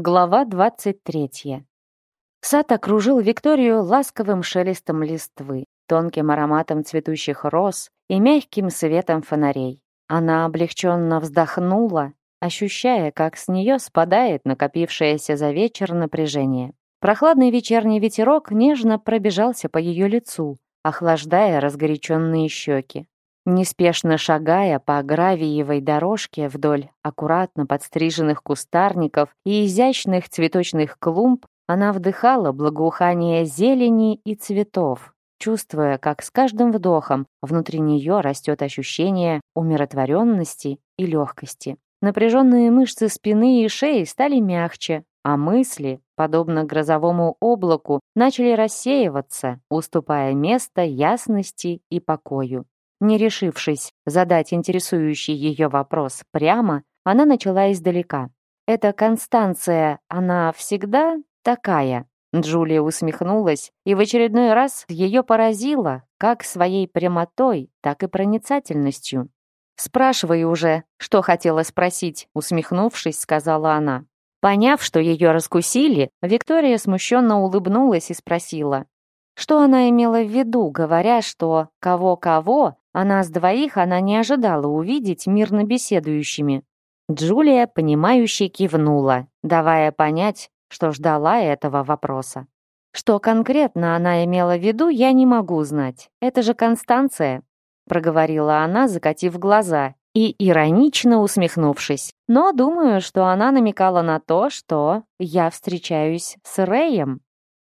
Глава 23. Сад окружил Викторию ласковым шелестом листвы, тонким ароматом цветущих роз и мягким светом фонарей. Она облегченно вздохнула, ощущая, как с нее спадает накопившееся за вечер напряжение. Прохладный вечерний ветерок нежно пробежался по ее лицу, охлаждая разгоряченные щеки. Неспешно шагая по гравиевой дорожке вдоль аккуратно подстриженных кустарников и изящных цветочных клумб, она вдыхала благоухание зелени и цветов, чувствуя, как с каждым вдохом внутри нее растет ощущение умиротворенности и легкости. Напряженные мышцы спины и шеи стали мягче, а мысли, подобно грозовому облаку, начали рассеиваться, уступая место ясности и покою. Не решившись задать интересующий ее вопрос прямо, она начала издалека. «Это Констанция, она всегда такая?» Джулия усмехнулась, и в очередной раз ее поразило как своей прямотой, так и проницательностью. «Спрашивай уже, что хотела спросить», усмехнувшись, сказала она. Поняв, что ее раскусили, Виктория смущенно улыбнулась и спросила. Что она имела в виду, говоря, что кого-кого, а нас двоих она не ожидала увидеть мирно беседующими. Джулия, понимающе кивнула, давая понять, что ждала этого вопроса. Что конкретно она имела в виду, я не могу знать. Это же Констанция, проговорила она, закатив глаза и иронично усмехнувшись. Но думаю, что она намекала на то, что я встречаюсь с Рэем.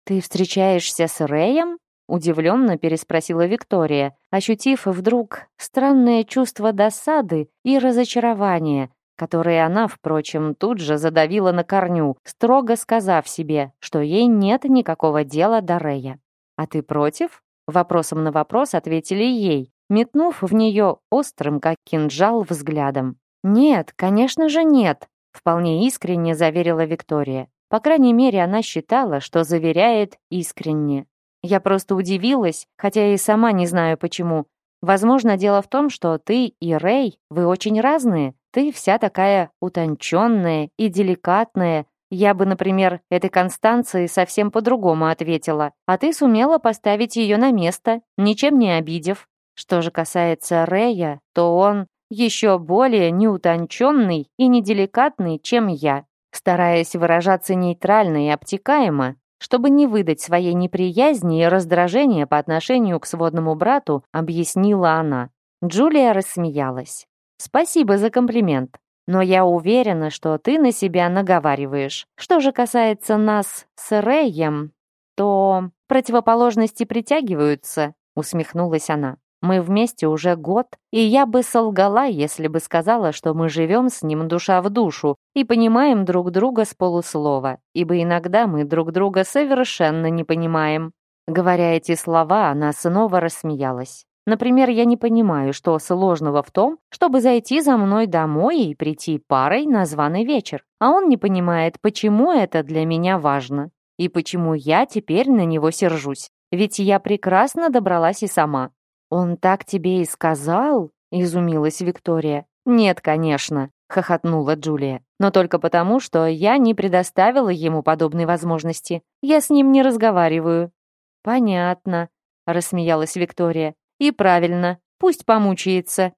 Ты встречаешься с Рэем? Удивленно переспросила Виктория, ощутив вдруг странное чувство досады и разочарования, которое она, впрочем, тут же задавила на корню, строго сказав себе, что ей нет никакого дела до Рея. «А ты против?» Вопросом на вопрос ответили ей, метнув в нее острым, как кинжал, взглядом. «Нет, конечно же нет», — вполне искренне заверила Виктория. По крайней мере, она считала, что заверяет искренне. Я просто удивилась, хотя и сама не знаю почему. Возможно, дело в том, что ты и Рэй, вы очень разные. Ты вся такая утонченная и деликатная. Я бы, например, этой Констанции совсем по-другому ответила. А ты сумела поставить ее на место, ничем не обидев. Что же касается Рэя, то он еще более неутонченный и неделикатный, чем я. Стараясь выражаться нейтрально и обтекаемо, чтобы не выдать своей неприязни и раздражения по отношению к сводному брату, объяснила она. Джулия рассмеялась. «Спасибо за комплимент. Но я уверена, что ты на себя наговариваешь. Что же касается нас с Рэем, то противоположности притягиваются», усмехнулась она. Мы вместе уже год, и я бы солгала, если бы сказала, что мы живем с ним душа в душу и понимаем друг друга с полуслова, ибо иногда мы друг друга совершенно не понимаем». Говоря эти слова, она снова рассмеялась. Например, я не понимаю, что сложного в том, чтобы зайти за мной домой и прийти парой на званый вечер. А он не понимает, почему это для меня важно и почему я теперь на него сержусь. Ведь я прекрасно добралась и сама. «Он так тебе и сказал?» — изумилась Виктория. «Нет, конечно», — хохотнула Джулия. «Но только потому, что я не предоставила ему подобной возможности. Я с ним не разговариваю». «Понятно», — рассмеялась Виктория. «И правильно, пусть помучается».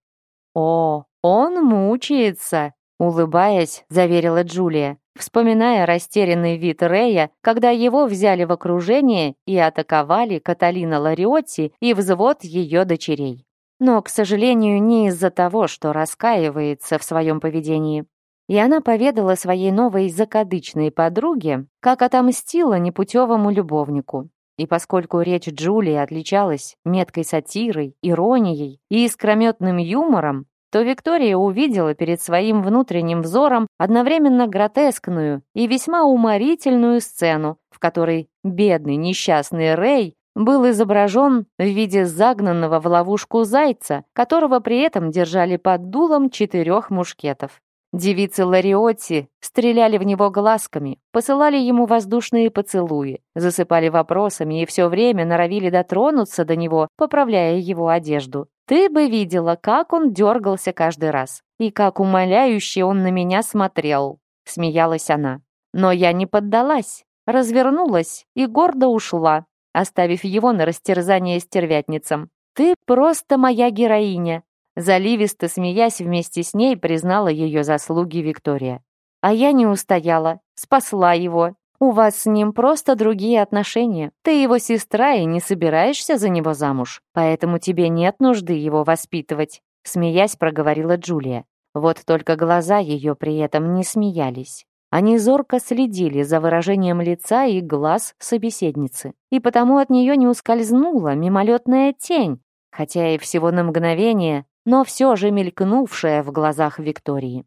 «О, он мучается!» Улыбаясь, заверила Джулия, вспоминая растерянный вид Рея, когда его взяли в окружение и атаковали Каталина Лариотти и взвод ее дочерей. Но, к сожалению, не из-за того, что раскаивается в своем поведении. И она поведала своей новой закадычной подруге, как отомстила непутевому любовнику. И поскольку речь Джулии отличалась меткой сатирой, иронией и искрометным юмором, то Виктория увидела перед своим внутренним взором одновременно гротескную и весьма уморительную сцену, в которой бедный несчастный Рэй был изображен в виде загнанного в ловушку зайца, которого при этом держали под дулом четырех мушкетов. Девицы Лариотти стреляли в него глазками, посылали ему воздушные поцелуи, засыпали вопросами и все время норовили дотронуться до него, поправляя его одежду. Ты бы видела, как он дергался каждый раз, и как умоляюще он на меня смотрел», — смеялась она. Но я не поддалась, развернулась и гордо ушла, оставив его на растерзание стервятницам. «Ты просто моя героиня», — заливисто смеясь вместе с ней признала ее заслуги Виктория. А я не устояла, спасла его, у вас с ним просто другие отношения. Ты его сестра и не собираешься за него замуж, поэтому тебе нет нужды его воспитывать», — смеясь проговорила Джулия. Вот только глаза ее при этом не смеялись. Они зорко следили за выражением лица и глаз собеседницы, и потому от нее не ускользнула мимолетная тень, хотя и всего на мгновение, но все же мелькнувшая в глазах Виктории.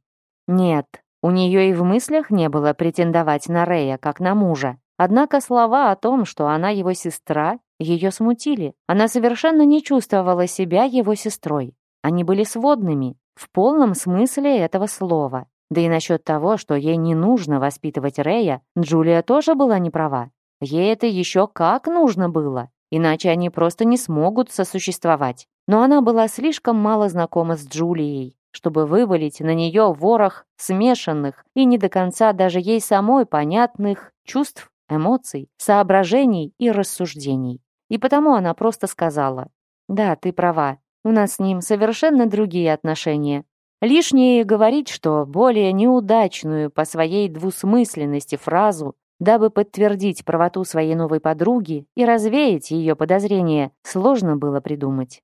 Нет, у нее и в мыслях не было претендовать на Рея, как на мужа. Однако слова о том, что она его сестра, ее смутили. Она совершенно не чувствовала себя его сестрой. Они были сводными, в полном смысле этого слова. Да и насчет того, что ей не нужно воспитывать Рея, Джулия тоже была не права. Ей это еще как нужно было, иначе они просто не смогут сосуществовать. Но она была слишком мало знакома с Джулией, чтобы вывалить на нее ворох смешанных и не до конца даже ей самой понятных чувств, эмоций, соображений и рассуждений. И потому она просто сказала, «Да, ты права, у нас с ним совершенно другие отношения. Лишнее говорить, что более неудачную по своей двусмысленности фразу дабы подтвердить правоту своей новой подруги и развеять ее подозрения, сложно было придумать.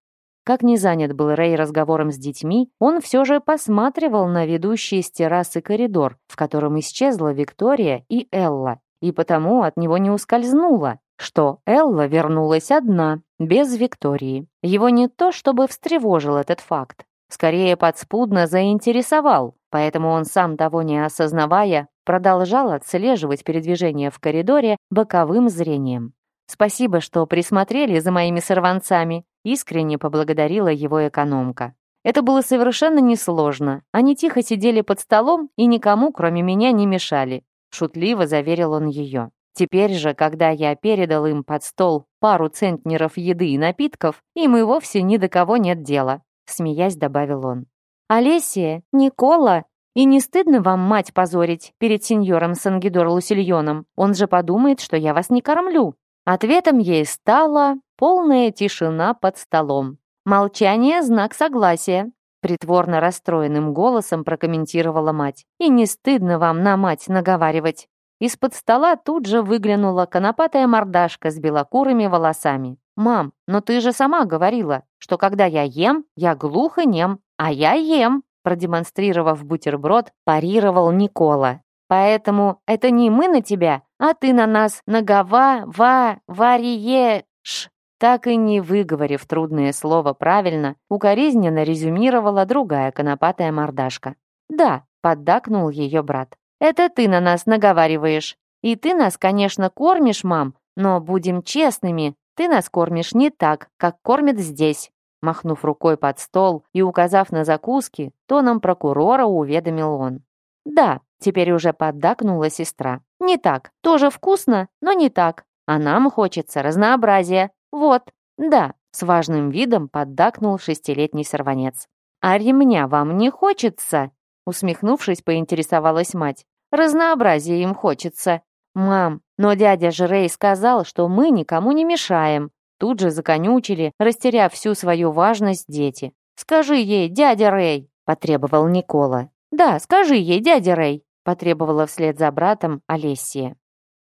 Как не занят был Рэй разговором с детьми, он все же посматривал на ведущий с террасы коридор, в котором исчезла Виктория и Элла, и потому от него не ускользнуло, что Элла вернулась одна, без Виктории. Его не то чтобы встревожил этот факт, скорее подспудно заинтересовал, поэтому он сам того не осознавая, продолжал отслеживать передвижение в коридоре боковым зрением. «Спасибо, что присмотрели за моими сорванцами», Искренне поблагодарила его экономка. Это было совершенно несложно. Они тихо сидели под столом и никому, кроме меня, не мешали. Шутливо заверил он ее. Теперь же, когда я передал им под стол пару центнеров еды и напитков, им и вовсе ни до кого нет дела, смеясь добавил он. «Олесия, Никола, и не стыдно вам мать позорить перед сеньором Сангидор Лусильоном? Он же подумает, что я вас не кормлю», Ответом ей стала полная тишина под столом. «Молчание — знак согласия», — притворно расстроенным голосом прокомментировала мать. «И не стыдно вам на мать наговаривать». Из-под стола тут же выглянула конопатая мордашка с белокурыми волосами. «Мам, но ты же сама говорила, что когда я ем, я глухо нем, а я ем», продемонстрировав бутерброд, парировал Никола. Поэтому это не мы на тебя, а ты на нас нагова, ва, вариеш. Так и не выговорив трудное слово правильно, укоризненно резюмировала другая конопатая мордашка. «Да», — поддакнул ее брат. «Это ты на нас наговариваешь. И ты нас, конечно, кормишь, мам, но будем честными, ты нас кормишь не так, как кормят здесь». Махнув рукой под стол и указав на закуски, тоном прокурора уведомил он. «Да, Теперь уже поддакнула сестра. «Не так. Тоже вкусно, но не так. А нам хочется разнообразия. Вот. Да». С важным видом поддакнул шестилетний сорванец. «А ремня вам не хочется?» Усмехнувшись, поинтересовалась мать. «Разнообразие им хочется». «Мам, но дядя Жрей сказал, что мы никому не мешаем». Тут же законючили, растеряв всю свою важность дети. «Скажи ей, дядя Рей, – потребовал Никола. «Да, скажи ей, дядя Рей потребовала вслед за братом Олесия.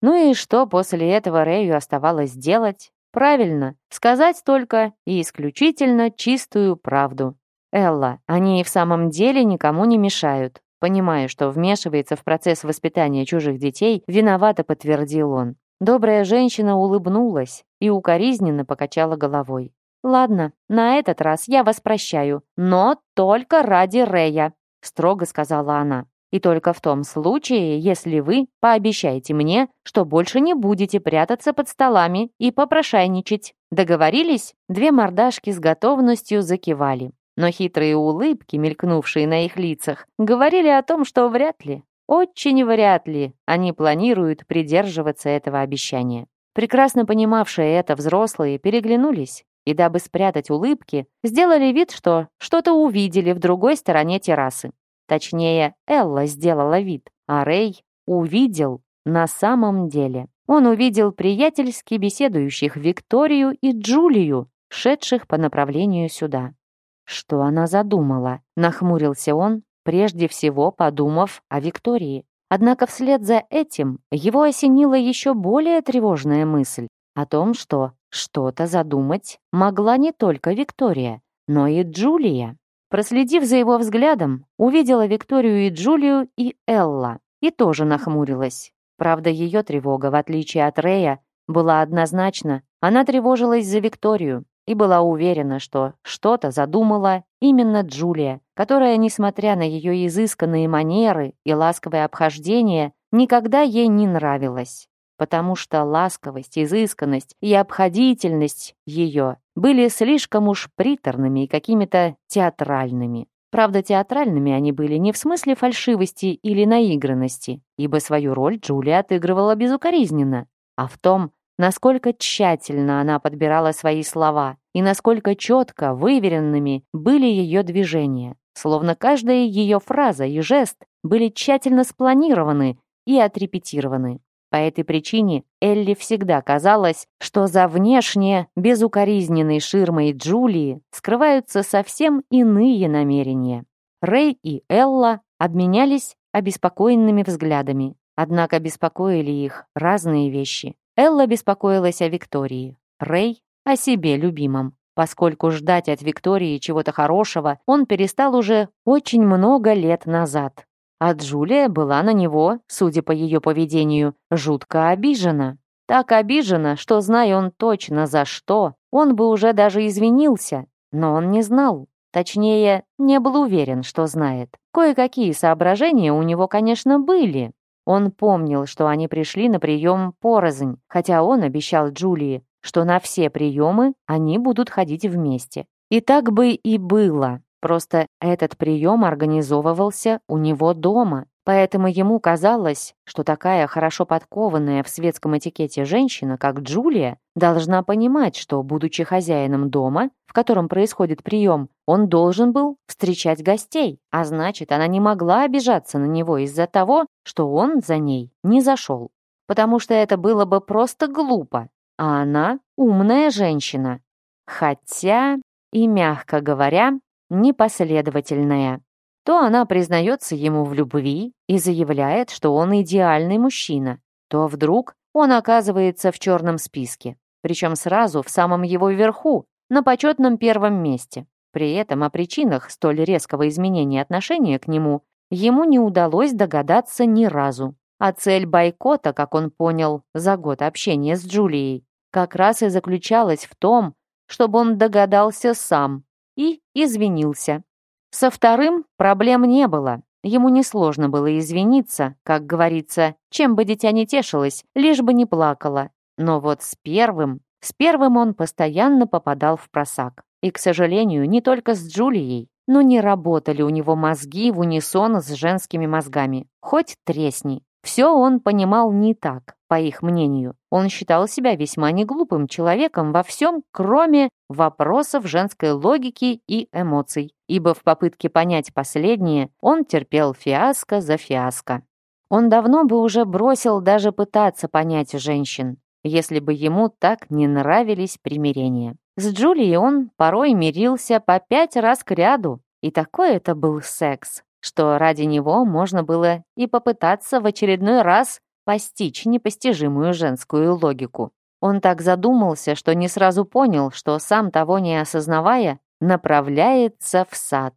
Ну и что после этого Рэю оставалось делать? Правильно, сказать только и исключительно чистую правду. Элла, они и в самом деле никому не мешают. Понимая, что вмешивается в процесс воспитания чужих детей, виновато подтвердил он. Добрая женщина улыбнулась и укоризненно покачала головой. «Ладно, на этот раз я вас прощаю, но только ради Рэя, — строго сказала она. И только в том случае, если вы пообещаете мне, что больше не будете прятаться под столами и попрошайничать. Договорились? Две мордашки с готовностью закивали. Но хитрые улыбки, мелькнувшие на их лицах, говорили о том, что вряд ли, очень вряд ли они планируют придерживаться этого обещания. Прекрасно понимавшие это взрослые переглянулись и, дабы спрятать улыбки, сделали вид, что что-то увидели в другой стороне террасы. Точнее, Элла сделала вид, а Рэй увидел на самом деле. Он увидел приятельски беседующих Викторию и Джулию, шедших по направлению сюда. Что она задумала? Нахмурился он, прежде всего подумав о Виктории. Однако вслед за этим его осенила еще более тревожная мысль о том, что что-то задумать могла не только Виктория, но и Джулия. Проследив за его взглядом, увидела Викторию и Джулию и Элла, и тоже нахмурилась. Правда, ее тревога, в отличие от Рея, была однозначна. Она тревожилась за Викторию и была уверена, что что-то задумала именно Джулия, которая, несмотря на ее изысканные манеры и ласковое обхождение, никогда ей не нравилась потому что ласковость, изысканность и обходительность ее были слишком уж приторными и какими-то театральными. Правда, театральными они были не в смысле фальшивости или наигранности, ибо свою роль Джулия отыгрывала безукоризненно, а в том, насколько тщательно она подбирала свои слова и насколько четко выверенными были ее движения. Словно каждая ее фраза и жест были тщательно спланированы и отрепетированы. По этой причине Элли всегда казалось, что за внешне безукоризненной ширмой Джулии скрываются совсем иные намерения. Рэй и Элла обменялись обеспокоенными взглядами, однако беспокоили их разные вещи. Элла беспокоилась о Виктории, Рэй — о себе любимом. Поскольку ждать от Виктории чего-то хорошего он перестал уже очень много лет назад. А Джулия была на него, судя по ее поведению, жутко обижена. Так обижена, что, зная он точно за что, он бы уже даже извинился, но он не знал. Точнее, не был уверен, что знает. Кое-какие соображения у него, конечно, были. Он помнил, что они пришли на прием порознь, хотя он обещал Джулии, что на все приемы они будут ходить вместе. И так бы и было, Просто этот прием организовывался у него дома, поэтому ему казалось, что такая хорошо подкованная в светском этикете женщина, как Джулия, должна понимать, что, будучи хозяином дома, в котором происходит прием, он должен был встречать гостей, а значит, она не могла обижаться на него из-за того, что он за ней не зашел. Потому что это было бы просто глупо, а она умная женщина. Хотя, и мягко говоря, непоследовательная. То она признается ему в любви и заявляет, что он идеальный мужчина, то вдруг он оказывается в черном списке, причем сразу в самом его верху, на почетном первом месте. При этом о причинах столь резкого изменения отношения к нему ему не удалось догадаться ни разу. А цель бойкота, как он понял за год общения с Джулией, как раз и заключалась в том, чтобы он догадался сам, и извинился. Со вторым проблем не было. Ему несложно было извиниться, как говорится, чем бы дитя не тешилось, лишь бы не плакало. Но вот с первым, с первым он постоянно попадал в просак. И, к сожалению, не только с Джулией, но не работали у него мозги в унисон с женскими мозгами. Хоть тресни. Все он понимал не так по их мнению, он считал себя весьма неглупым человеком во всем, кроме вопросов женской логики и эмоций, ибо в попытке понять последнее он терпел фиаско за фиаско. Он давно бы уже бросил даже пытаться понять женщин, если бы ему так не нравились примирения. С Джулией он порой мирился по пять раз к ряду, и такой это был секс, что ради него можно было и попытаться в очередной раз постичь непостижимую женскую логику. Он так задумался, что не сразу понял, что сам того не осознавая, направляется в сад.